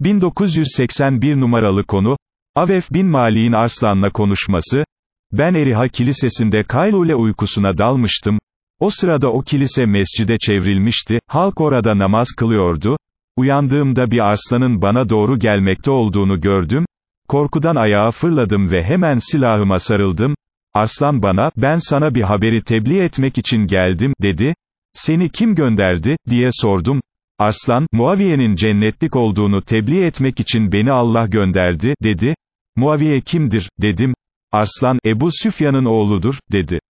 1981 numaralı konu, Avef bin Mali'nin Arslan'la konuşması, ben Eriha Kilisesi'nde Kaylule uykusuna dalmıştım, o sırada o kilise mescide çevrilmişti, halk orada namaz kılıyordu, uyandığımda bir arslanın bana doğru gelmekte olduğunu gördüm, korkudan ayağa fırladım ve hemen silahıma sarıldım, arslan bana, ben sana bir haberi tebliğ etmek için geldim, dedi, seni kim gönderdi, diye sordum, Arslan, Muaviye'nin cennetlik olduğunu tebliğ etmek için beni Allah gönderdi, dedi. Muaviye kimdir, dedim. Arslan, Ebu Süfyan'ın oğludur, dedi.